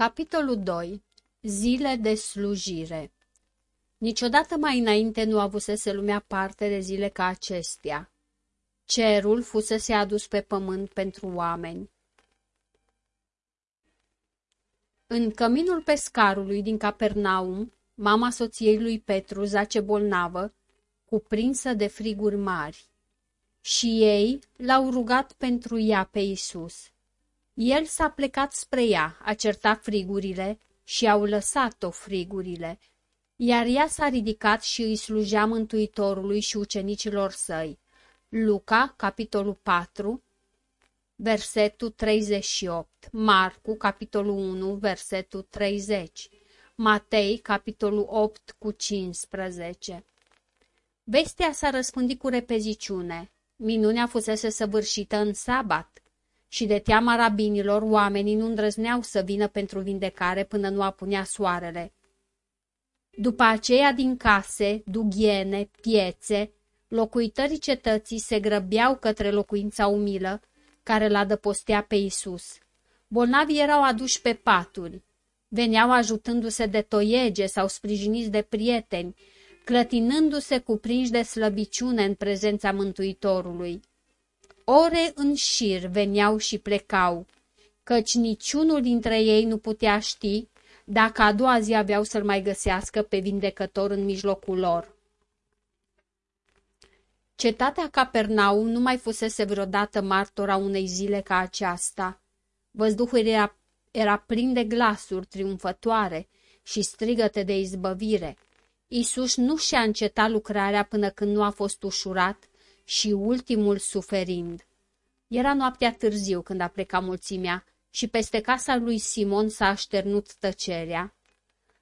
Capitolul 2. Zile de slujire Niciodată mai înainte nu avusese lumea parte de zile ca acestea. Cerul fusese adus pe pământ pentru oameni. În căminul pescarului din Capernaum, mama soției lui Petru zace bolnavă, cuprinsă de friguri mari. Și ei l-au rugat pentru ea pe Isus. El s-a plecat spre ea, a certat frigurile și au lăsat-o frigurile, iar ea s-a ridicat și îi slujea Mântuitorului și ucenicilor săi. Luca, capitolul 4, versetul 38, Marcu, capitolul 1, versetul 30, Matei, capitolul 8 cu 15. Vestea s-a răspândit cu repeziciune. Minunea fusese săvârșită în sabat și de teama rabinilor, oamenii nu îndrăzneau să vină pentru vindecare până nu apunea soarele. După aceea din case, dughiene, piețe, locuitorii cetății se grăbeau către locuința umilă, care l adăpostea pe Isus. Bolnavii erau aduși pe paturi, veneau ajutându-se de toiege sau sprijiniți de prieteni, clătinându-se cuprinși de slăbiciune în prezența Mântuitorului. Ore în șir veneau și plecau, căci niciunul dintre ei nu putea ști dacă a doua zi aveau să-l mai găsească pe vindecător în mijlocul lor. Cetatea Capernaum nu mai fusese vreodată martora unei zile ca aceasta. Văzduhul era, era plin de glasuri triumfătoare și strigăte de izbăvire. Isus nu și-a încetat lucrarea până când nu a fost ușurat și ultimul suferind. Era noaptea târziu când a plecat mulțimea și peste casa lui Simon s-a așternut tăcerea.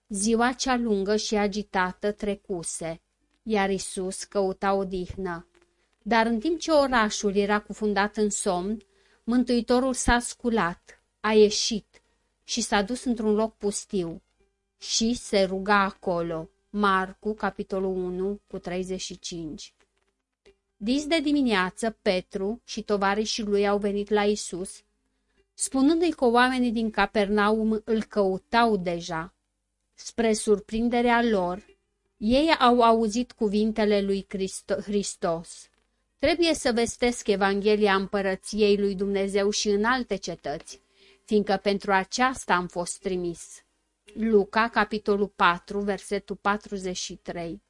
Ziua cea lungă și agitată trecuse, iar Isus căuta odihnă. Dar în timp ce orașul era cufundat în somn, Mântuitorul s-a sculat, a ieșit și s-a dus într-un loc pustiu și se ruga acolo. Marcu, capitolul 1, cu 35 Dis de dimineață, Petru și tovarășii lui au venit la Isus, spunându-i că oamenii din Capernaum îl căutau deja. Spre surprinderea lor, ei au auzit cuvintele lui Hristos. Trebuie să vestesc Evanghelia împărăției lui Dumnezeu și în alte cetăți, fiindcă pentru aceasta am fost trimis. Luca, capitolul 4, versetul 43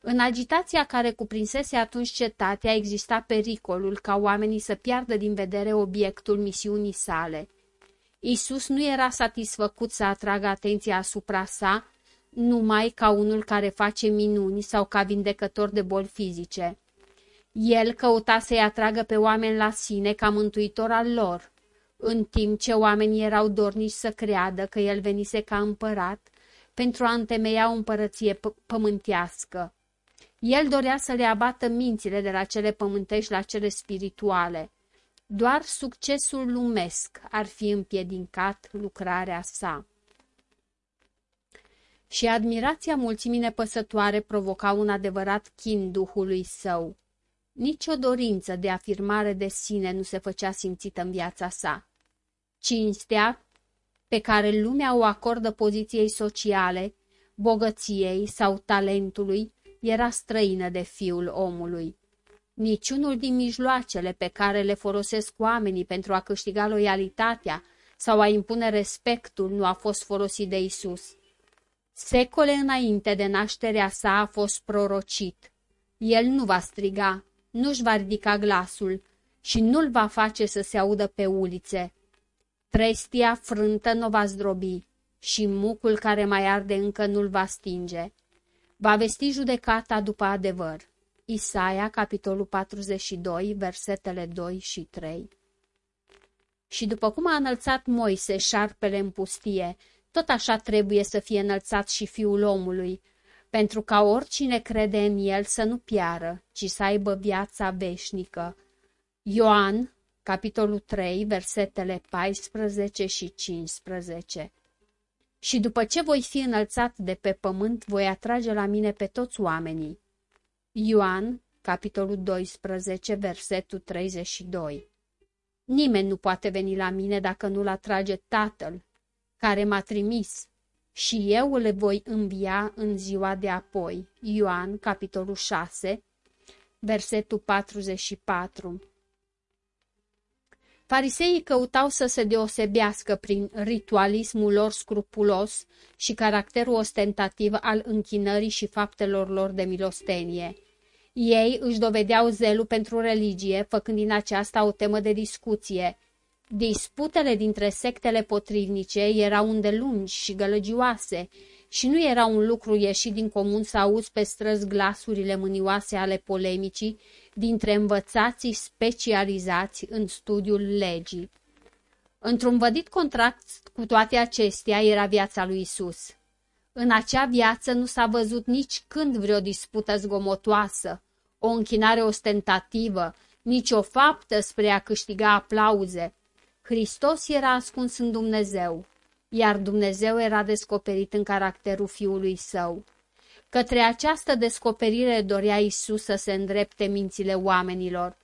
în agitația care cuprinsese atunci cetatea exista pericolul ca oamenii să piardă din vedere obiectul misiunii sale. Isus nu era satisfăcut să atragă atenția asupra sa numai ca unul care face minuni sau ca vindecător de boli fizice. El căuta să-i atragă pe oameni la sine ca mântuitor al lor, în timp ce oamenii erau dornici să creadă că el venise ca împărat pentru a întemeia o împărăție pământească. El dorea să le abată mințile de la cele pământești la cele spirituale. Doar succesul lumesc ar fi împiedincat lucrarea sa. Și admirația mulțimii nepăsătoare provoca un adevărat chin duhului său. Nici o dorință de afirmare de sine nu se făcea simțită în viața sa. Cinstea, pe care lumea o acordă poziției sociale, bogăției sau talentului, era străină de fiul omului. Niciunul din mijloacele pe care le folosesc oamenii pentru a câștiga loialitatea sau a impune respectul nu a fost folosit de Isus. Secole înainte de nașterea sa a fost prorocit. El nu va striga, nu-și va ridica glasul și nu-l va face să se audă pe ulițe. Trestia frântă nu va zdrobi și mucul care mai arde încă nu-l va stinge va vesti judecata după adevăr. Isaia, capitolul 42, versetele 2 și 3 Și după cum a înălțat Moise șarpele în pustie, tot așa trebuie să fie înălțat și fiul omului, pentru ca oricine crede în el să nu piară, ci să aibă viața veșnică. Ioan, capitolul 3, versetele 14 și 15 și după ce voi fi înălțat de pe pământ, voi atrage la mine pe toți oamenii. Ioan, capitolul 12, versetul 32 Nimeni nu poate veni la mine dacă nu-l atrage Tatăl, care m-a trimis și eu le voi învia în ziua de apoi. Ioan, capitolul 6, versetul 44. Fariseii căutau să se deosebească prin ritualismul lor scrupulos și caracterul ostentativ al închinării și faptelor lor de milostenie. Ei își dovedeau zelul pentru religie, făcând din aceasta o temă de discuție. Disputele dintre sectele potrivnice erau îndelungi și gălăgioase și nu era un lucru ieșit din comun să auzi pe străzi glasurile mânioase ale polemicii dintre învățații specializați în studiul legii. Într-un vădit contract cu toate acestea era viața lui Isus. În acea viață nu s-a văzut nici când vreo dispută zgomotoasă, o închinare ostentativă, nici o faptă spre a câștiga aplauze. Hristos era ascuns în Dumnezeu, iar Dumnezeu era descoperit în caracterul Fiului Său. Către această descoperire dorea Isus să se îndrepte mințile oamenilor.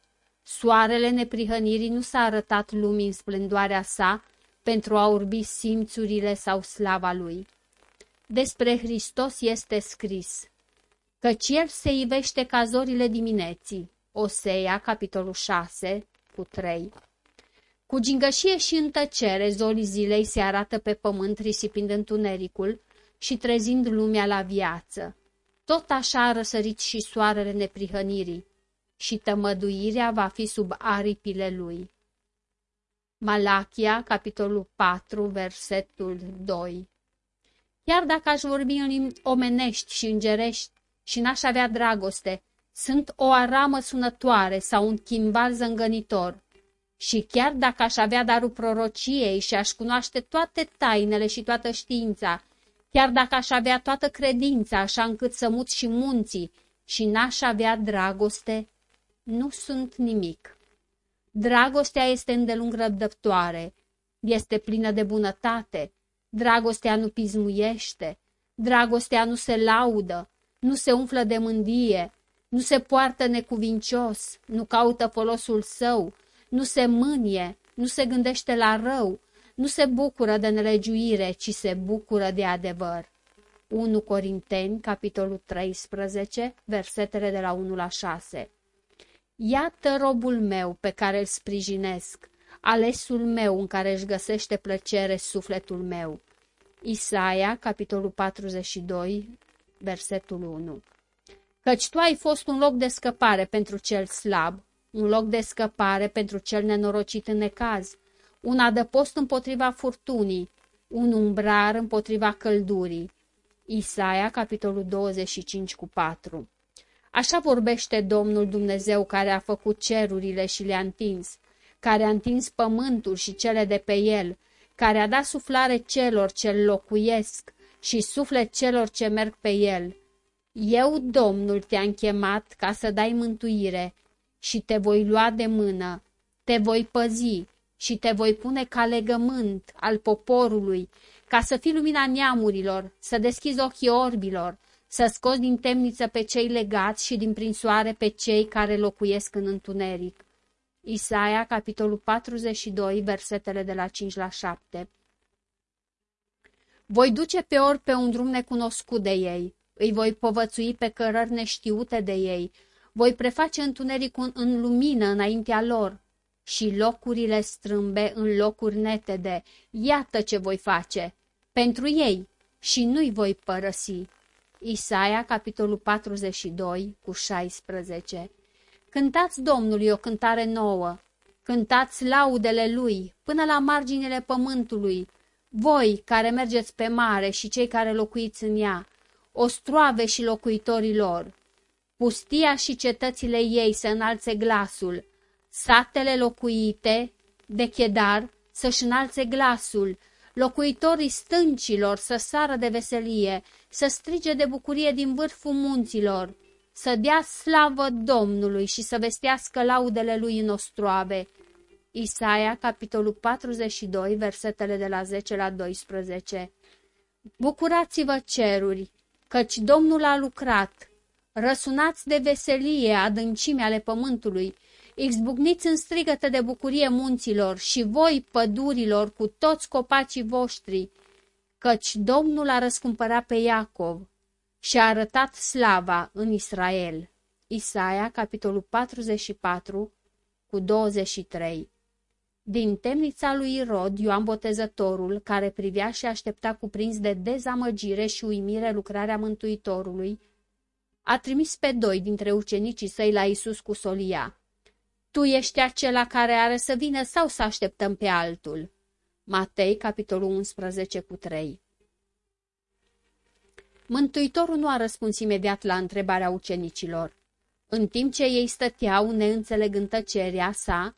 Soarele neprihănirii nu s-a arătat lumii în splendoarea sa pentru a urbi simțurile sau slava lui. Despre Hristos este scris, căci el se ivește ca zorile dimineții. Osea, capitolul 6, cu 3. Cu gingășie și în tăcere, zorii zilei se arată pe pământ risipind întunericul și trezind lumea la viață. Tot așa a răsărit și soarele neprihănirii și tămăduirea va fi sub aripile lui. Malachia, capitolul 4, versetul 2 Chiar dacă aș vorbi în limbi omenești și îngerești și n-aș avea dragoste, sunt o aramă sunătoare sau un chimbal zângănitor. Și chiar dacă aș avea darul prorociei și aș cunoaște toate tainele și toată știința, chiar dacă aș avea toată credința așa încât să mut și munții și n-aș avea dragoste, nu sunt nimic. Dragostea este îndelung răbdătoare, este plină de bunătate, dragostea nu pismuiește, dragostea nu se laudă, nu se umflă de mândie, nu se poartă necuvincios, nu caută folosul său, nu se mânie, nu se gândește la rău, nu se bucură de nelegiuire, ci se bucură de adevăr. 1 Corinteni, capitolul 13, versetele de la 1 la 6 Iată robul meu pe care îl sprijinesc, alesul meu în care își găsește plăcere sufletul meu. Isaia, capitolul 42, versetul 1 Căci tu ai fost un loc de scăpare pentru cel slab, un loc de scăpare pentru cel nenorocit în necaz, un adăpost împotriva furtunii, un umbrar împotriva căldurii. Isaia, capitolul 25 cu 4 Așa vorbește Domnul Dumnezeu care a făcut cerurile și le-a întins, care a întins pământul și cele de pe el, care a dat suflare celor ce locuiesc și suflet celor ce merg pe el. Eu, Domnul, te-am chemat ca să dai mântuire și te voi lua de mână, te voi păzi și te voi pune ca legământ al poporului, ca să fii lumina neamurilor, să deschizi ochii orbilor, să scoți din temniță pe cei legați și din prinsoare pe cei care locuiesc în întuneric. Isaia, capitolul 42, versetele de la 5 la 7 Voi duce pe ori pe un drum necunoscut de ei, îi voi povățui pe cărări neștiute de ei, voi preface întunericul în lumină înaintea lor și locurile strâmbe în locuri netede. Iată ce voi face pentru ei și nu-i voi părăsi. Isaia, capitolul 42, cu 16 Cântați Domnului o cântare nouă, cântați laudele Lui până la marginile pământului, voi care mergeți pe mare și cei care locuiți în ea, ostroave și locuitorii lor. Pustia și cetățile ei să înalțe glasul, satele locuite de chedar să-și înalțe glasul, locuitorii stâncilor să sară de veselie, să strige de bucurie din vârful munților, să dea slavă Domnului și să vestească laudele lui în ostroave. Isaia, capitolul 42, versetele de la 10 la 12 Bucurați-vă ceruri, căci Domnul a lucrat. Răsunați de veselie adâncime ale pământului, Izbucniți în strigăte de bucurie munților și voi, pădurilor, cu toți copacii voștri, căci Domnul a răscumpărat pe Iacov și a arătat slava în Israel. Isaia, capitolul 44, cu 23 Din temnița lui Irod, Ioan Botezătorul, care privea și aștepta cuprins de dezamăgire și uimire lucrarea Mântuitorului, a trimis pe doi dintre ucenicii săi la Isus cu solia. Tu ești acela care are să vină sau să așteptăm pe altul? Matei, capitolul 11 cu 3 Mântuitorul nu a răspuns imediat la întrebarea ucenicilor. În timp ce ei stăteau neînțelegând tăcerea sa,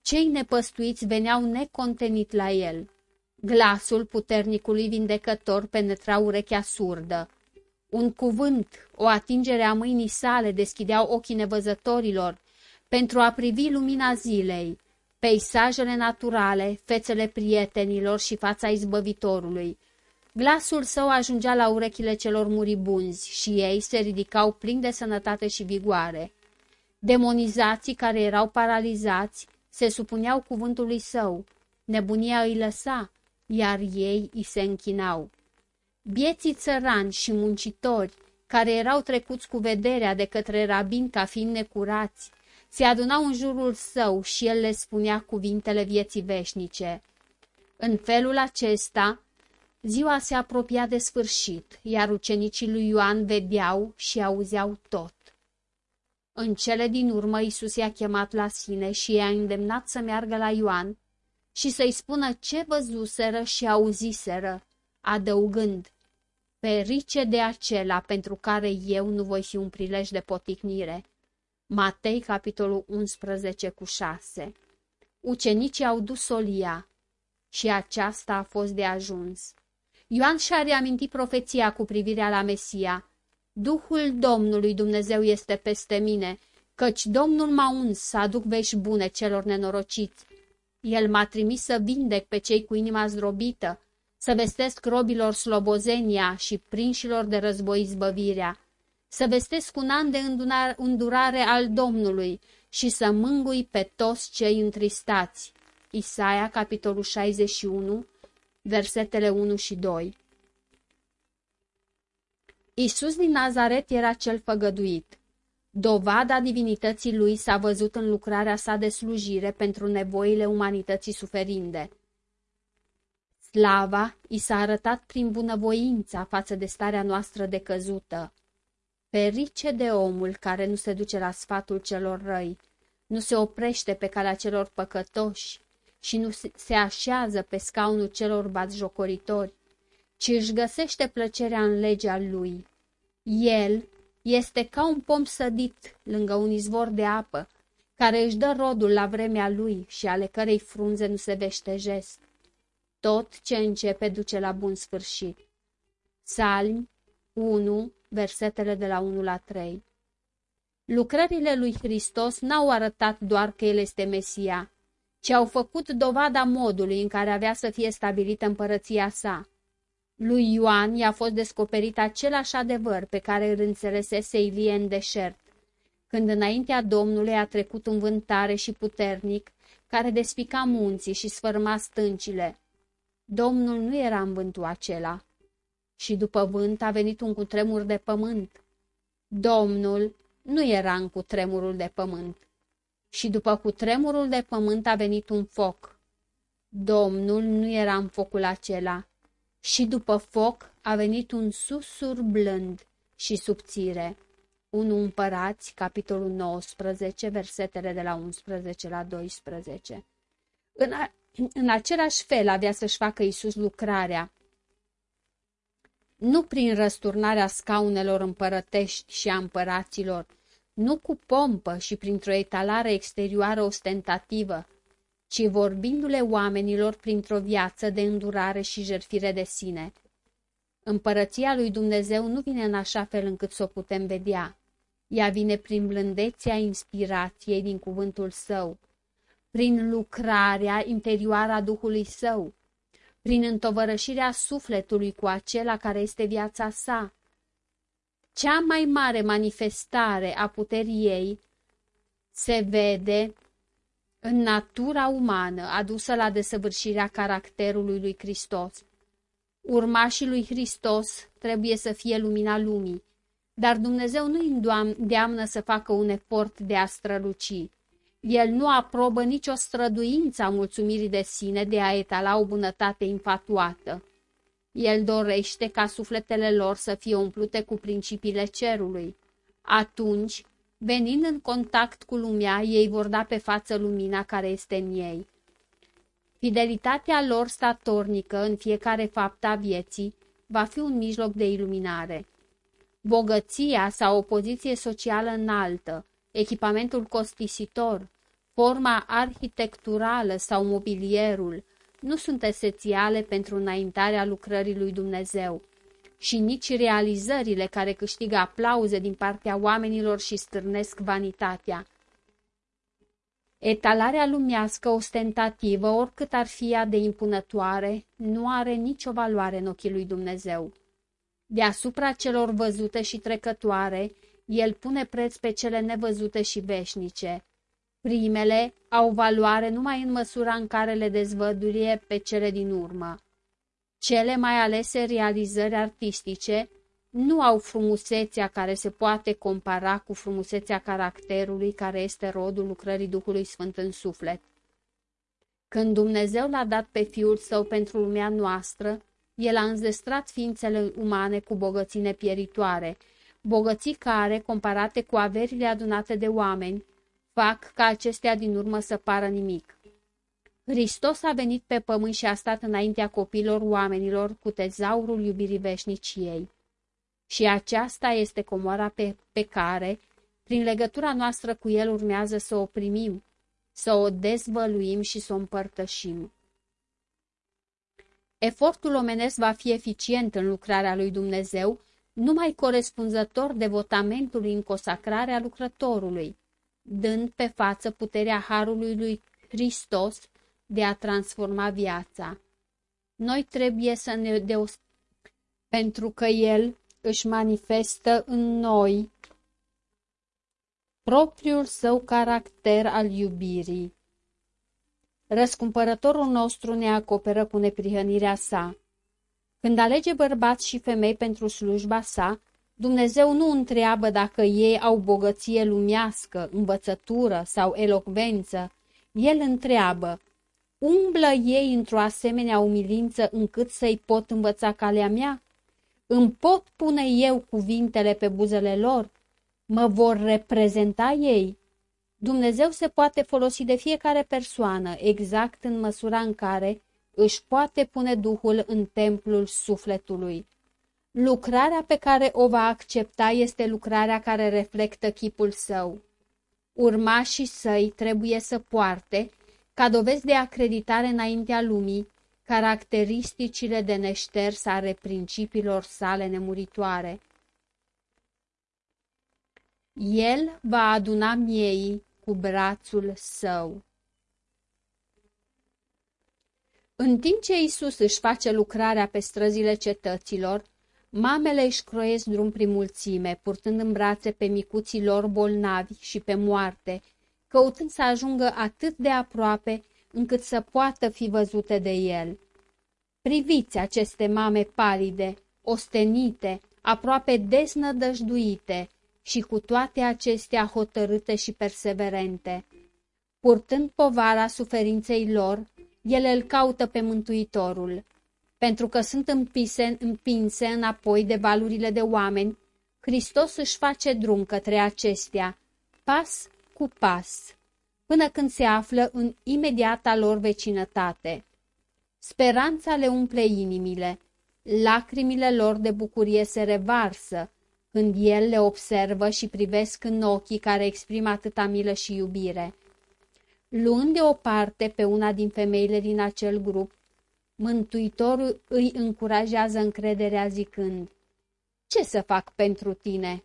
cei nepăstuiți veneau necontenit la el. Glasul puternicului vindecător penetra urechea surdă. Un cuvânt, o atingere a mâinii sale deschideau ochii nevăzătorilor pentru a privi lumina zilei, peisajele naturale, fețele prietenilor și fața izbăvitorului. Glasul său ajungea la urechile celor muribunzi și ei se ridicau plini de sănătate și vigoare. Demonizații care erau paralizați se supuneau cuvântului său, nebunia îi lăsa, iar ei îi se închinau. Bieții țărani și muncitori, care erau trecuți cu vederea de către rabin ca fiind necurați, se adunau în jurul său și el le spunea cuvintele vieții veșnice. În felul acesta, ziua se apropia de sfârșit, iar ucenicii lui Ioan vedeau și auzeau tot. În cele din urmă Isus i-a chemat la sine și i-a îndemnat să meargă la Ioan și să-i spună ce văzuseră și auziseră, adăugând, Ferice de acela pentru care eu nu voi fi un prilej de poticnire. Matei, capitolul 11 cu 6 Ucenicii au dus solia și aceasta a fost de ajuns. Ioan și-a reamintit profeția cu privirea la Mesia. Duhul Domnului Dumnezeu este peste mine, căci Domnul m-a uns să aduc vești bune celor nenorociți. El m-a trimis să vindec pe cei cu inima zdrobită, să vestesc robilor slobozenia și prinșilor de război izbăvirea, să vestesc un an de îndurare al Domnului și să mângui pe toți cei întristați. Isaia, capitolul 61, versetele 1 și 2 Isus din Nazaret era cel făgăduit. Dovada divinității lui s-a văzut în lucrarea sa de slujire pentru nevoile umanității suferinde. Slava i s-a arătat prin bunăvoința față de starea noastră decăzută. Ferice de omul care nu se duce la sfatul celor răi, nu se oprește pe calea celor păcătoși și nu se așează pe scaunul celor batjocoritori, ci își găsește plăcerea în legea lui. El este ca un pom sădit lângă un izvor de apă, care își dă rodul la vremea lui și ale cărei frunze nu se veștejesc. Tot ce începe duce la bun sfârșit. Salmi 1, versetele de la 1 la 3 Lucrările lui Hristos n-au arătat doar că El este Mesia, ci au făcut dovada modului în care avea să fie stabilită împărăția sa. Lui Ioan i-a fost descoperit același adevăr pe care îl înțelesese Ilie în deșert, când înaintea Domnului a trecut un vânt tare și puternic, care despica munții și sfârma stâncile. Domnul nu era în vântul acela. Și după vânt a venit un cutremur de pământ. Domnul nu era în cutremurul de pământ. Și după cutremurul de pământ a venit un foc. Domnul nu era în focul acela. Și după foc a venit un susur blând și subțire. 1 Împărați, capitolul 19, versetele de la 11 la 12. În, a, în același fel avea să-și facă Isus lucrarea, nu prin răsturnarea scaunelor împărătești și a împăraților, nu cu pompă și printr-o etalare exterioară ostentativă, ci vorbindu-le oamenilor printr-o viață de îndurare și jertfire de sine. Împărăția lui Dumnezeu nu vine în așa fel încât să o putem vedea. Ea vine prin blândețea inspirației din cuvântul său, prin lucrarea interioară a Duhului său, prin întovărășirea sufletului cu acela care este viața sa. Cea mai mare manifestare a puterii ei se vede în natura umană adusă la desăvârșirea caracterului lui Hristos. Urmașii lui Hristos trebuie să fie lumina lumii, dar Dumnezeu nu îndeamnă să facă un efort de a străluci. El nu aprobă nicio străduință a mulțumirii de sine de a etala o bunătate infatuată. El dorește ca sufletele lor să fie umplute cu principiile cerului. Atunci, venind în contact cu lumea, ei vor da pe față lumina care este în ei. Fidelitatea lor statornică în fiecare fapt a vieții va fi un mijloc de iluminare. Bogăția sau o poziție socială înaltă, echipamentul costisitor, forma arhitecturală sau mobilierul nu sunt esențiale pentru înaintarea lucrării lui Dumnezeu și nici realizările care câștigă aplauze din partea oamenilor și stârnesc vanitatea. Etalarea lumească ostentativă, oricât ar fi ea de impunătoare, nu are nicio valoare în ochii lui Dumnezeu. Deasupra celor văzute și trecătoare, el pune preț pe cele nevăzute și veșnice. Primele au valoare numai în măsura în care le dezvădurie pe cele din urmă. Cele mai alese realizări artistice nu au frumusețea care se poate compara cu frumusețea caracterului care este rodul lucrării Duhului Sfânt în suflet. Când Dumnezeu l-a dat pe Fiul Său pentru lumea noastră, El a înzestrat ființele umane cu bogății nepieritoare, bogății care, comparate cu averile adunate de oameni, fac ca acestea din urmă să pară nimic. Hristos a venit pe pământ și a stat înaintea copilor oamenilor cu tezaurul iubirii veșniciei. Și aceasta este comoara pe, pe care, prin legătura noastră cu El, urmează să o primim, să o dezvăluim și să o împărtășim. Efortul omenesc va fi eficient în lucrarea lui Dumnezeu, numai corespunzător devotamentului în consacrarea lucrătorului, dând pe față puterea Harului lui Hristos de a transforma viața. Noi trebuie să ne deos... pentru că El își manifestă în noi propriul său caracter al iubirii. Răscumpărătorul nostru ne acoperă cu neprihănirea sa. Când alege bărbați și femei pentru slujba sa, Dumnezeu nu întreabă dacă ei au bogăție lumească, învățătură sau elocvență. El întreabă, umblă ei într-o asemenea umilință încât să-i pot învăța calea mea? Îmi pot pune eu cuvintele pe buzele lor? Mă vor reprezenta ei? Dumnezeu se poate folosi de fiecare persoană exact în măsura în care își poate pune Duhul în templul sufletului. Lucrarea pe care o va accepta este lucrarea care reflectă chipul său. Urmașii săi trebuie să poarte, ca dovezi de acreditare înaintea lumii, caracteristicile de neșters ale principiilor sale nemuritoare. El va aduna miei cu brațul său. În timp ce Isus își face lucrarea pe străzile cetăților, Mamele își croiesc drum prin mulțime, purtând în brațe pe micuții lor bolnavi și pe moarte, căutând să ajungă atât de aproape încât să poată fi văzute de el. Priviți aceste mame palide, ostenite, aproape desnădăjduite și cu toate acestea hotărâte și perseverente. Purtând povara suferinței lor, ele îl caută pe Mântuitorul pentru că sunt împise, împinse înapoi de valurile de oameni, Hristos își face drum către acestea, pas cu pas, până când se află în imediata lor vecinătate. Speranța le umple inimile, lacrimile lor de bucurie se revarsă, când el le observă și privesc în ochii care exprimă atâta milă și iubire. Luând deoparte pe una din femeile din acel grup, Mântuitorul îi încurajează încrederea zicând, Ce să fac pentru tine?"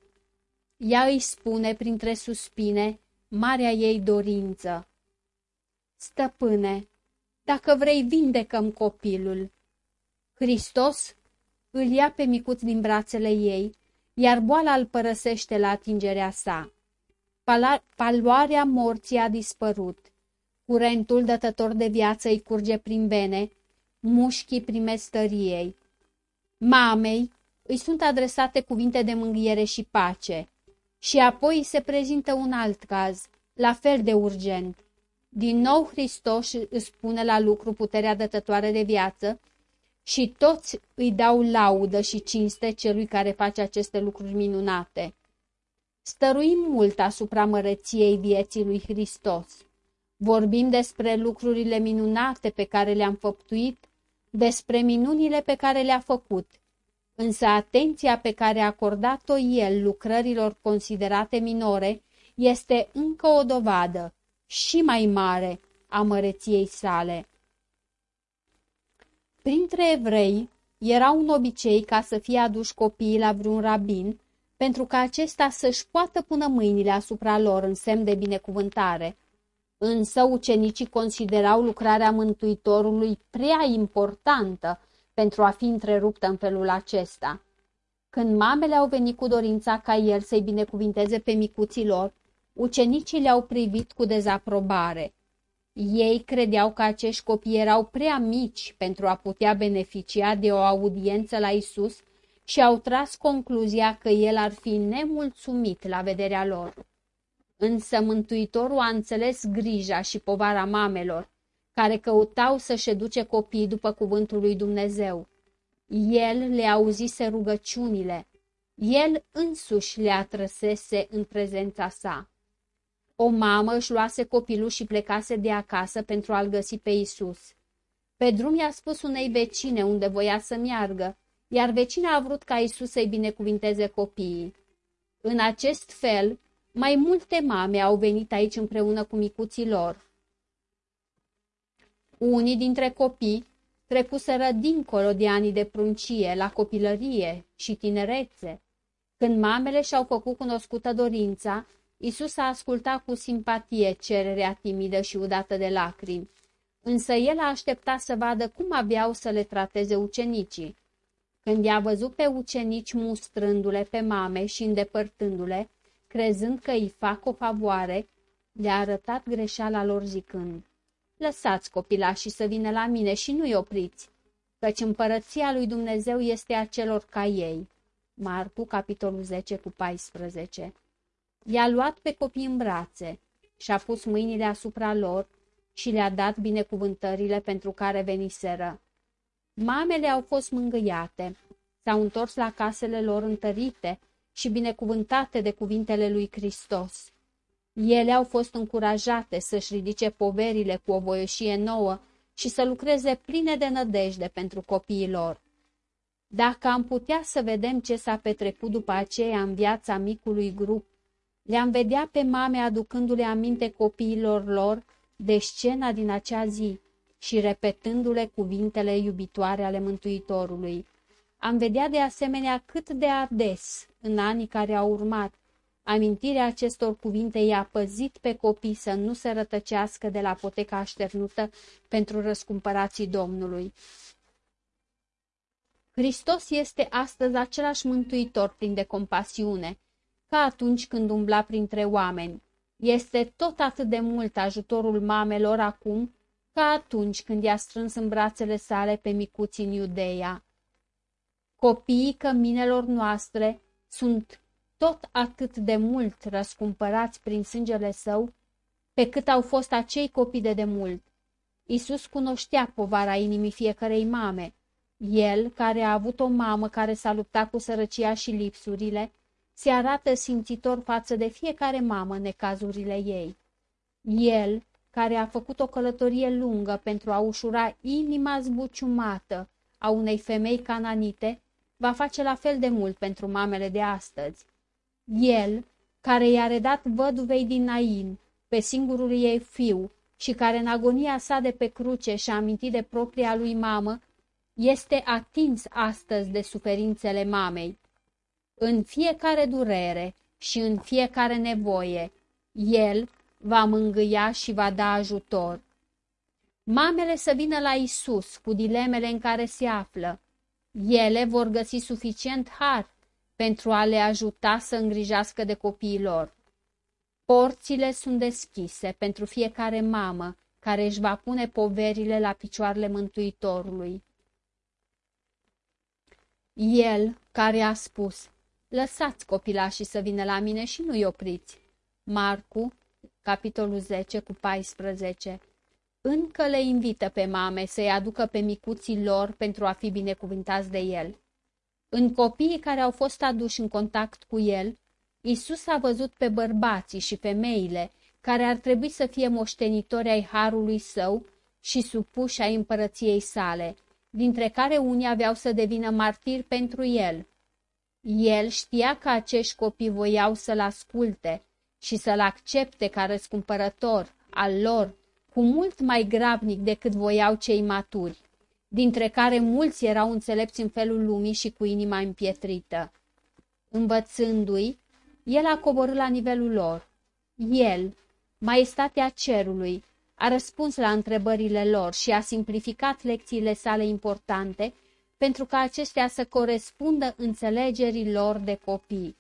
Ea îi spune printre suspine marea ei dorință. Stăpâne, dacă vrei, vindecăm copilul. Hristos îl ia pe micuț din brațele ei, iar boala îl părăsește la atingerea sa. Paloarea morții a dispărut. Curentul dătător de viață îi curge prin vene mușchii primesc stăriei. Mamei îi sunt adresate cuvinte de mânghiere și pace. Și apoi se prezintă un alt caz, la fel de urgent. Din nou Hristos își spune la lucru puterea dătătoare de viață și toți îi dau laudă și cinste celui care face aceste lucruri minunate. Stăruim mult asupra măreției vieții lui Hristos. Vorbim despre lucrurile minunate pe care le-am făptuit, despre minunile pe care le-a făcut, însă atenția pe care a acordat-o el lucrărilor considerate minore este încă o dovadă și mai mare a măreției sale. Printre evrei era un obicei ca să fie aduși copiii la vreun rabin, pentru ca acesta să-și poată pune mâinile asupra lor în semn de binecuvântare. Însă ucenicii considerau lucrarea Mântuitorului prea importantă pentru a fi întreruptă în felul acesta. Când mamele au venit cu dorința ca el să-i binecuvinteze pe micuții lor, ucenicii le-au privit cu dezaprobare. Ei credeau că acești copii erau prea mici pentru a putea beneficia de o audiență la Isus și au tras concluzia că el ar fi nemulțumit la vederea lor. Însă Mântuitorul a înțeles grija și povara mamelor, care căutau să-și educe copiii după cuvântul lui Dumnezeu. El le auzise rugăciunile, el însuși le atrăsese în prezența sa. O mamă își luase copilul și plecase de acasă pentru a-l găsi pe Isus. Pe drum i-a spus unei vecine unde voia să meargă, iar vecina a vrut ca Isus să-i binecuvinteze copiii. În acest fel, mai multe mame au venit aici împreună cu micuții lor. Unii dintre copii trecuseră dincolo de anii de pruncie, la copilărie și tinerețe. Când mamele și-au făcut cunoscută dorința, Isus a ascultat cu simpatie cererea timidă și udată de lacrimi, însă el a așteptat să vadă cum aveau să le trateze ucenicii. Când i-a văzut pe ucenici mustrându-le pe mame și îndepărtându-le, crezând că îi fac o favoare, le-a arătat greșeala lor zicând, Lăsați copilașii să vină la mine și nu-i opriți, căci împărăția lui Dumnezeu este a celor ca ei. Marcu, capitolul 10 cu 14 I-a luat pe copii în brațe și-a pus mâinile asupra lor și le-a dat binecuvântările pentru care veniseră. Mamele au fost mângâiate, s-au întors la casele lor întărite și binecuvântate de cuvintele lui Hristos. Ele au fost încurajate să-și ridice poverile cu o voioșie nouă și să lucreze pline de nădejde pentru copiii lor. Dacă am putea să vedem ce s-a petrecut după aceea în viața micului grup, le-am vedea pe mame aducându-le aminte copiilor lor de scena din acea zi și repetându-le cuvintele iubitoare ale Mântuitorului. Am vedea de asemenea cât de ades, în anii care au urmat, amintirea acestor cuvinte i-a păzit pe copii să nu se rătăcească de la poteca așternută pentru răscumpărații Domnului. Hristos este astăzi același mântuitor plin de compasiune, ca atunci când umbla printre oameni. Este tot atât de mult ajutorul mamelor acum, ca atunci când i-a strâns în brațele sale pe micuții în Iudeea. Copiii căminelor noastre sunt tot atât de mult răscumpărați prin sângele său, pe cât au fost acei copii de demult. Isus cunoștea povara inimii fiecarei mame. El, care a avut o mamă care s-a luptat cu sărăcia și lipsurile, se arată simțitor față de fiecare mamă necazurile ei. El, care a făcut o călătorie lungă pentru a ușura inima zbuciumată a unei femei cananite, va face la fel de mult pentru mamele de astăzi. El, care i-a redat văduvei din Nain, pe singurul ei fiu, și care în agonia sa de pe cruce și-a amintit de propria lui mamă, este atins astăzi de suferințele mamei. În fiecare durere și în fiecare nevoie, El va mângâia și va da ajutor. Mamele să vină la Isus cu dilemele în care se află. Ele vor găsi suficient har pentru a le ajuta să îngrijească de copiii lor. Porțile sunt deschise pentru fiecare mamă care își va pune poverile la picioarele Mântuitorului. El care a spus, lăsați copilașii să vină la mine și nu-i opriți. Marcu, capitolul 10 cu 14 Încă le invită pe mame să-i aducă pe micuții lor pentru a fi binecuvântați de el. În copiii care au fost aduși în contact cu el, Isus a văzut pe bărbații și femeile care ar trebui să fie moștenitori ai harului său și supuși ai împărăției sale, dintre care unii aveau să devină martiri pentru el. El știa că acești copii voiau să-l asculte și să-l accepte ca răscumpărător al lor, cu mult mai grabnic decât voiau cei maturi, dintre care mulți erau înțelepți în felul lumii și cu inima împietrită. Învățându-i, el a coborât la nivelul lor. El, maestatea cerului, a răspuns la întrebările lor și a simplificat lecțiile sale importante pentru ca acestea să corespundă înțelegerii lor de copii.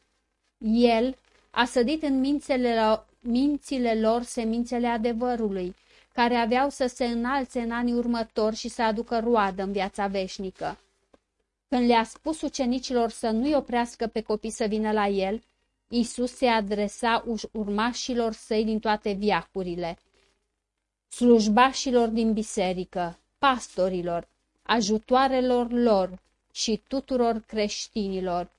El a sădit în mințile, mințile lor semințele adevărului, care aveau să se înalțe în anii următori și să aducă roadă în viața veșnică. Când le-a spus ucenicilor să nu-i oprească pe copii să vină la el, Isus se adresa urmașilor săi din toate viacurile, slujbașilor din biserică, pastorilor, ajutoarelor lor și tuturor creștinilor.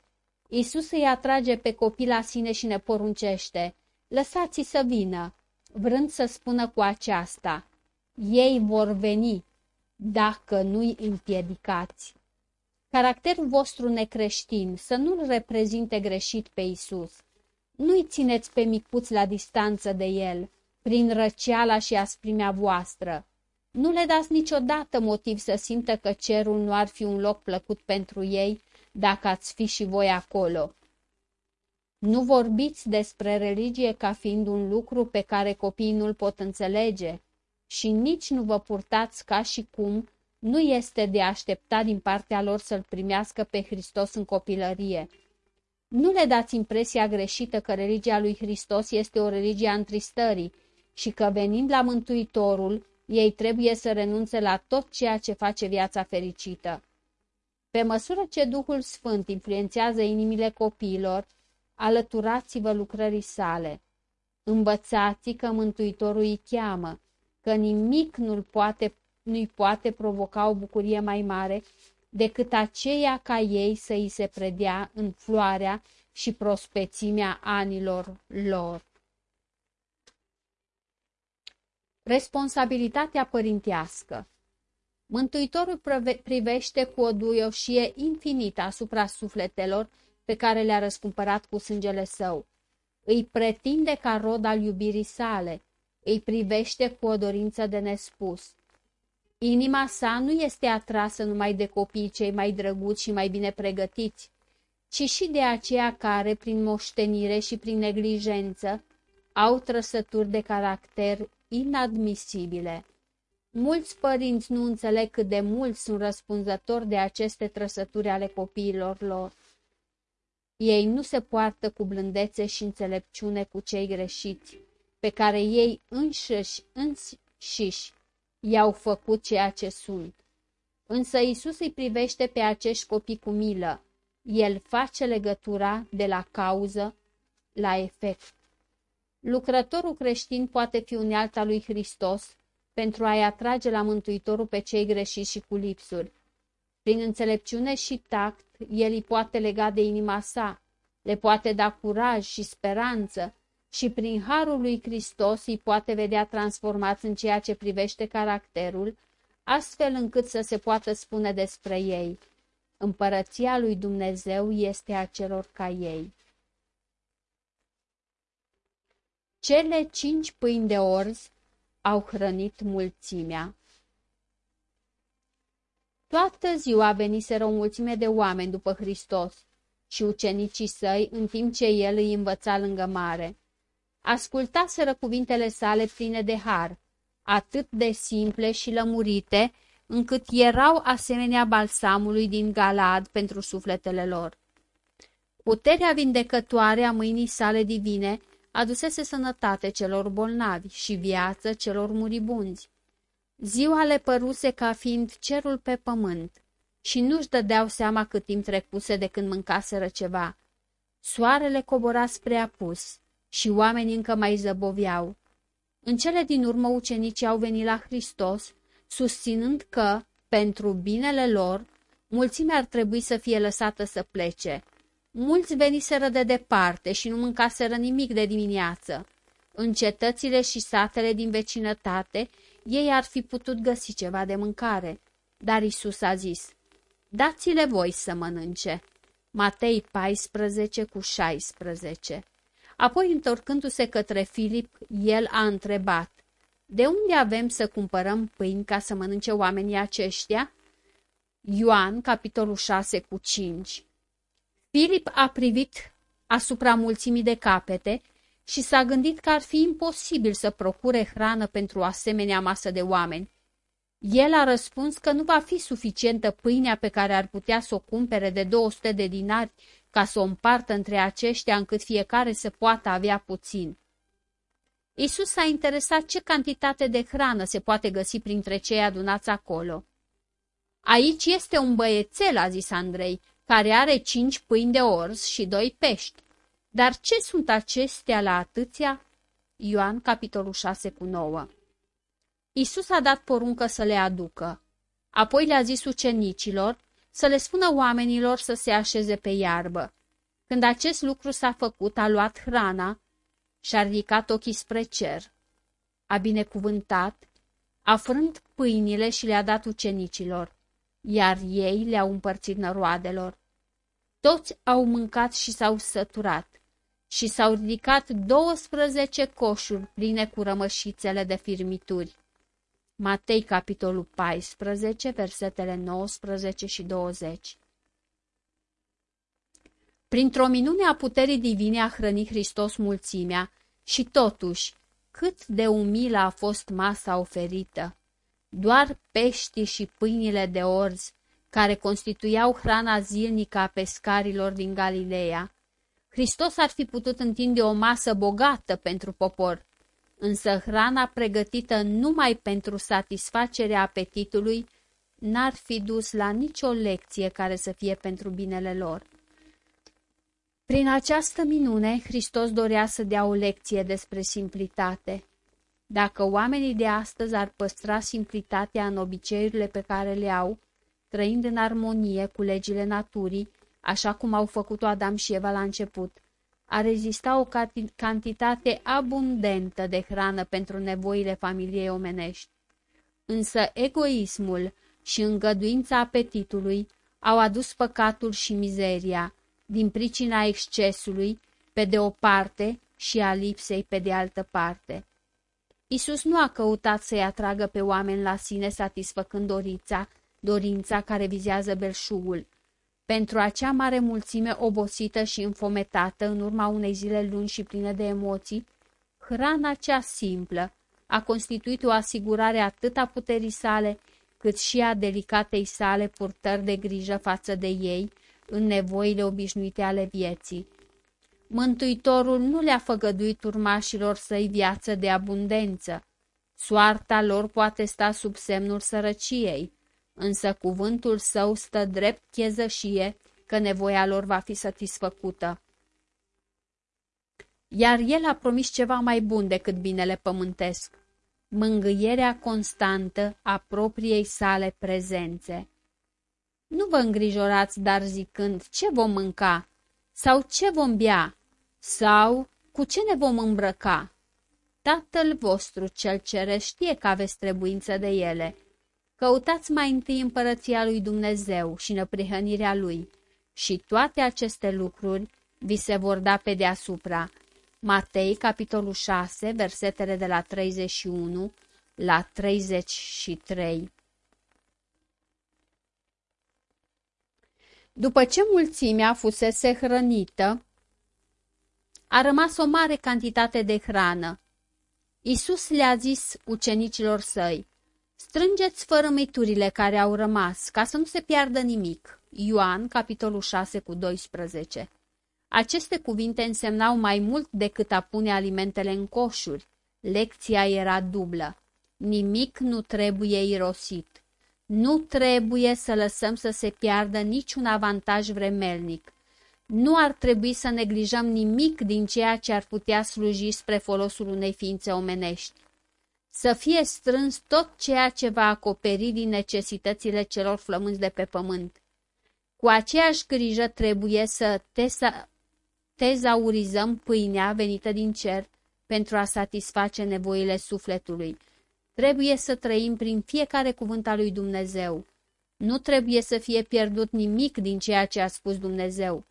Isus îi atrage pe copii la sine și ne poruncește, lăsați-i să vină, vrând să spună cu aceasta, ei vor veni, dacă nu-i împiedicați. Caracterul vostru necreștin să nu-l reprezinte greșit pe Isus. Nu-i țineți pe micuți la distanță de el, prin răceala și asprimea voastră. Nu le dați niciodată motiv să simtă că cerul nu ar fi un loc plăcut pentru ei dacă ați fi și voi acolo. Nu vorbiți despre religie ca fiind un lucru pe care copiii nu-l pot înțelege și nici nu vă purtați ca și cum nu este de așteptat din partea lor să-L primească pe Hristos în copilărie. Nu le dați impresia greșită că religia lui Hristos este o religie a întristării și că venind la Mântuitorul, ei trebuie să renunțe la tot ceea ce face viața fericită. Pe măsură ce Duhul Sfânt influențează inimile copiilor, alăturați-vă lucrării sale. Învățați că Mântuitorul îi cheamă, că nimic nu-i poate, nu poate provoca o bucurie mai mare decât aceea ca ei să îi se predea în floarea și prospețimea anilor lor. Responsabilitatea părintească Mântuitorul privește cu o duioșie infinită asupra sufletelor pe care le-a răscumpărat cu sângele său. Îi pretinde ca rod al iubirii sale, îi privește cu o dorință de nespus. Inima sa nu este atrasă numai de copiii cei mai drăguți și mai bine pregătiți, ci și de aceia care, prin moștenire și prin neglijență, au trăsături de caracter inadmisibile. Mulți părinți nu înțeleg cât de mult sunt răspunzători de aceste trăsături ale copiilor lor. Ei nu se poartă cu blândețe și înțelepciune cu cei greșiți, pe care ei înșiși, înșiși i-au făcut ceea ce sunt. Însă Isus îi privește pe acești copii cu milă. El face legătura de la cauză la efect. Lucrătorul creștin poate fi unealta lui Hristos pentru a-i atrage la Mântuitorul pe cei greșiți și cu lipsuri. Prin înțelepciune și tact, el îi poate lega de inima sa, le poate da curaj și speranță și prin harul lui Hristos îi poate vedea transformați în ceea ce privește caracterul, astfel încât să se poată spune despre ei. Împărăția lui Dumnezeu este a celor ca ei. Cele cinci pâini de orz au hrănit mulțimea. Toată ziua veniseră o mulțime de oameni după Hristos și ucenicii săi, în timp ce el îi învăța lângă mare. Ascultaseră cuvintele sale pline de har, atât de simple și lămurite, încât erau asemenea balsamului din Galad pentru sufletele lor. Puterea vindecătoare a mâinii sale divine adusese sănătate celor bolnavi și viață celor muribunzi. Ziua le păruse ca fiind cerul pe pământ și nu-și dădeau seama cât timp trecuse de când mâncaseră ceva. Soarele cobora spre apus și oamenii încă mai zăboveau. În cele din urmă ucenicii au venit la Hristos, susținând că, pentru binele lor, mulțimea ar trebui să fie lăsată să plece. Mulți veniseră de departe și nu mâncaseră nimic de dimineață. În cetățile și satele din vecinătate, ei ar fi putut găsi ceva de mâncare. Dar Isus a zis, dați-le voi să mănânce. Matei 14 cu 16 Apoi, întorcându-se către Filip, el a întrebat, De unde avem să cumpărăm pâini ca să mănânce oamenii aceștia? Ioan, capitolul 6 cu 5 Filip a privit asupra mulțimii de capete și s-a gândit că ar fi imposibil să procure hrană pentru o asemenea masă de oameni. El a răspuns că nu va fi suficientă pâinea pe care ar putea să o cumpere de 200 de dinari ca să o împartă între aceștia încât fiecare să poată avea puțin. Isus s-a interesat ce cantitate de hrană se poate găsi printre cei adunați acolo. Aici este un băiețel, a zis Andrei, care are cinci pâini de orz și doi pești. Dar ce sunt acestea la atâția? Ioan, capitolul 6 cu 9 Isus a dat poruncă să le aducă. Apoi le-a zis ucenicilor să le spună oamenilor să se așeze pe iarbă. Când acest lucru s-a făcut, a luat hrana și-a ridicat ochii spre cer. A binecuvântat, a frânt pâinile și le-a dat ucenicilor, iar ei le-au împărțit năroadelor. Toți au mâncat și s-au săturat și s-au ridicat 12 coșuri pline cu rămășițele de firmituri. Matei, capitolul 14, versetele 19 și 20 Printr-o minune a puterii divine a hrănit Hristos mulțimea și totuși, cât de umilă a fost masa oferită! Doar peștii și pâinile de orz, care constituiau hrana zilnică a pescarilor din Galileea. Hristos ar fi putut întinde o masă bogată pentru popor, însă hrana pregătită numai pentru satisfacerea apetitului n-ar fi dus la nicio lecție care să fie pentru binele lor. Prin această minune, Hristos dorea să dea o lecție despre simplitate. Dacă oamenii de astăzi ar păstra simplitatea în obiceiurile pe care le au, trăind în armonie cu legile naturii, așa cum au făcut-o Adam și Eva la început, a rezista o cantitate abundentă de hrană pentru nevoile familiei omenești. Însă egoismul și îngăduința apetitului au adus păcatul și mizeria, din pricina excesului, pe de o parte, și a lipsei pe de altă parte. Isus nu a căutat să-i atragă pe oameni la sine satisfăcând dorința, dorința care vizează belșugul, pentru acea mare mulțime obosită și înfometată în urma unei zile lungi și pline de emoții, hrana cea simplă a constituit o asigurare atât a puterii sale, cât și a delicatei sale purtări de grijă față de ei în nevoile obișnuite ale vieții. Mântuitorul nu le-a făgăduit urmașilor săi viață de abundență. Soarta lor poate sta sub semnul sărăciei, însă cuvântul său stă drept chezășie că nevoia lor va fi satisfăcută. Iar el a promis ceva mai bun decât binele pământesc, mângâierea constantă a propriei sale prezențe. Nu vă îngrijorați, dar zicând, ce vom mânca? Sau ce vom bea? Sau cu ce ne vom îmbrăca? Tatăl vostru cel cere știe că aveți trebuință de ele Căutați mai întâi împărăția lui Dumnezeu și năprihănirea lui și toate aceste lucruri vi se vor da pe deasupra. Matei, capitolul 6, versetele de la 31 la 33 După ce mulțimea fusese hrănită, a rămas o mare cantitate de hrană. Isus le-a zis ucenicilor săi, Strângeți fărămiturile care au rămas, ca să nu se piardă nimic. Ioan, capitolul 6 cu 12 Aceste cuvinte însemnau mai mult decât a pune alimentele în coșuri. Lecția era dublă. Nimic nu trebuie irosit. Nu trebuie să lăsăm să se piardă niciun avantaj vremelnic. Nu ar trebui să neglijăm nimic din ceea ce ar putea sluji spre folosul unei ființe omenești. Să fie strâns tot ceea ce va acoperi din necesitățile celor flămânți de pe pământ. Cu aceeași grijă trebuie să tesa, tezaurizăm pâinea venită din cer pentru a satisface nevoile sufletului. Trebuie să trăim prin fiecare cuvânt al lui Dumnezeu. Nu trebuie să fie pierdut nimic din ceea ce a spus Dumnezeu.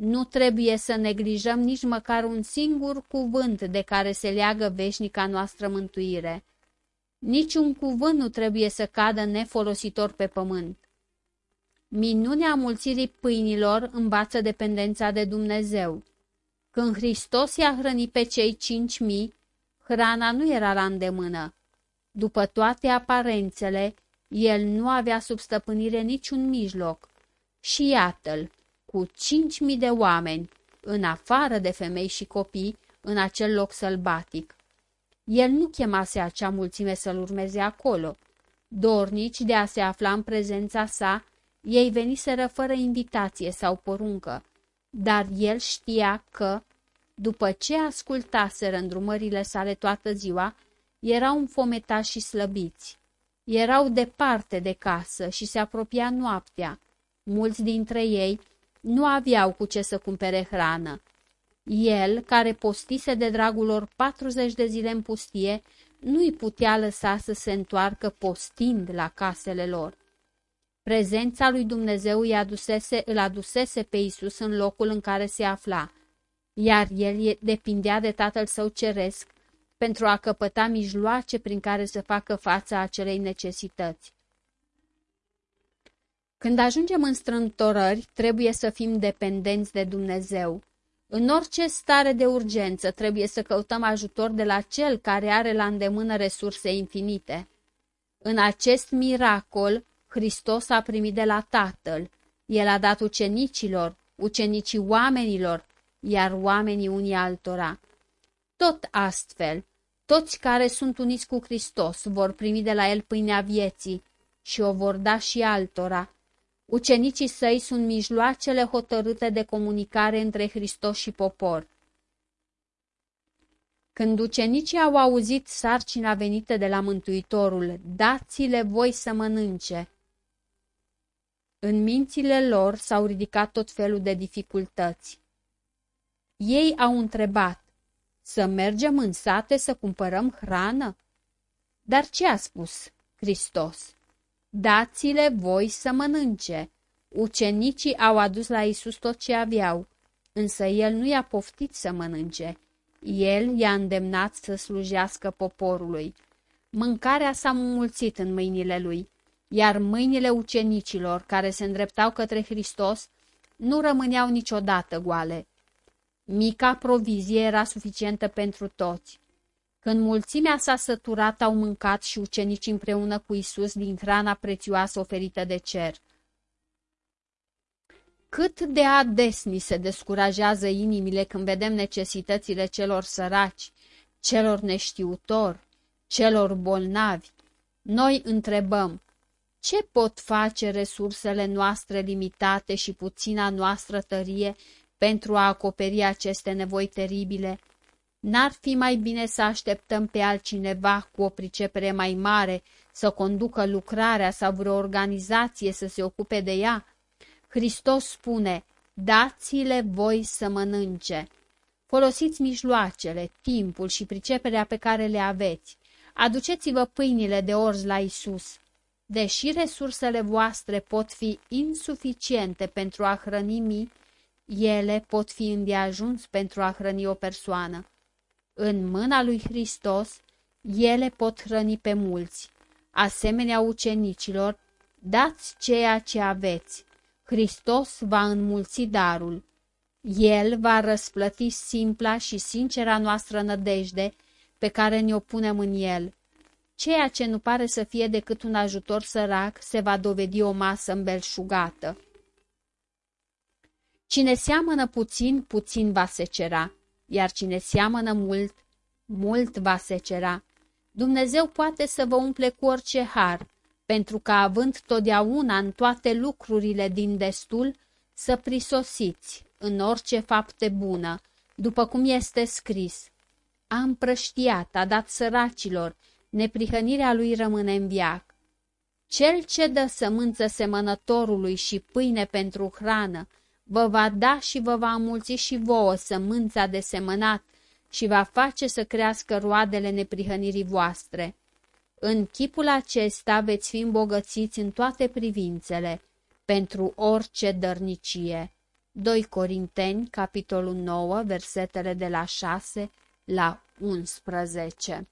Nu trebuie să neglijăm nici măcar un singur cuvânt de care se leagă veșnica noastră mântuire. Niciun cuvânt nu trebuie să cadă nefolositor pe pământ. Minunea mulțirii pâinilor învață dependența de Dumnezeu. Când Hristos i-a hrănit pe cei cinci mii, hrana nu era la îndemână. După toate aparențele, el nu avea sub stăpânire niciun mijloc. Și iată-l, cu cinci mii de oameni, în afară de femei și copii, în acel loc sălbatic. El nu chemase acea mulțime să-l urmeze acolo. Dornici de a se afla în prezența sa, ei veniseră fără invitație sau poruncă, dar el știa că, după ce ascultaseră îndrumările sale toată ziua, erau înfometați și slăbiți. Erau departe de casă și se apropia noaptea. Mulți dintre ei nu aveau cu ce să cumpere hrană. El, care postise de dragul lor 40 de zile în pustie, nu-i putea lăsa să se întoarcă postind la casele lor. Prezența lui Dumnezeu îi adusese, îl adusese pe Isus în locul în care se afla, iar el depindea de Tatăl Său Ceresc pentru a căpăta mijloace prin care să facă față acelei necesități. Când ajungem în strântorări, trebuie să fim dependenți de Dumnezeu. În orice stare de urgență trebuie să căutăm ajutor de la Cel care are la îndemână resurse infinite. În acest miracol, Hristos a primit de la Tatăl. El a dat ucenicilor, ucenicii oamenilor, iar oamenii unii altora. Tot astfel, toți care sunt uniți cu Hristos vor primi de la El pâinea vieții și o vor da și altora. Ucenicii săi sunt mijloacele hotărâte de comunicare între Hristos și popor. Când ucenicii au auzit sarcina venită de la Mântuitorul, dați-le voi să mănânce. În mințile lor s-au ridicat tot felul de dificultăți. Ei au întrebat, să mergem în sate să cumpărăm hrană? Dar ce a spus Hristos? Dați-le voi să mănânce. Ucenicii au adus la Isus tot ce aveau, însă el nu i-a poftit să mănânce. El i-a îndemnat să slujească poporului. Mâncarea s-a mulțit în mâinile lui, iar mâinile ucenicilor care se îndreptau către Hristos nu rămâneau niciodată goale. Mica provizie era suficientă pentru toți. Când mulțimea s-a săturat, au mâncat și ucenicii împreună cu Isus din hrana prețioasă oferită de cer. Cât de ades ni se descurajează inimile când vedem necesitățile celor săraci, celor neștiutori, celor bolnavi. Noi întrebăm, ce pot face resursele noastre limitate și puțina noastră tărie pentru a acoperi aceste nevoi teribile? N-ar fi mai bine să așteptăm pe altcineva cu o pricepere mai mare să conducă lucrarea sau vreo organizație să se ocupe de ea? Hristos spune, dați-le voi să mănânce. Folosiți mijloacele, timpul și priceperea pe care le aveți. Aduceți-vă pâinile de orz la Isus. Deși resursele voastre pot fi insuficiente pentru a hrăni mii, ele pot fi îndeajuns pentru a hrăni o persoană. În mâna lui Hristos, ele pot hrăni pe mulți. Asemenea ucenicilor, dați ceea ce aveți. Hristos va înmulți darul. El va răsplăti simpla și sincera noastră nădejde pe care ne-o punem în El. Ceea ce nu pare să fie decât un ajutor sărac se va dovedi o masă îmbelșugată. Cine seamănă puțin, puțin va secera, iar cine seamănă mult, mult va secera. Dumnezeu poate să vă umple cu orice har, pentru că având totdeauna în toate lucrurile din destul, să prisosiți în orice fapte bună, după cum este scris. A împrăștiat, a dat săracilor, neprihănirea lui rămâne în viac. Cel ce dă sămânță semănătorului și pâine pentru hrană, vă va da și vă va mulți și vouă sămânța de semănat și va face să crească roadele neprihănirii voastre. În chipul acesta veți fi îmbogățiți în toate privințele, pentru orice dărnicie. 2 Corinteni, capitolul 9, versetele de la 6 la 11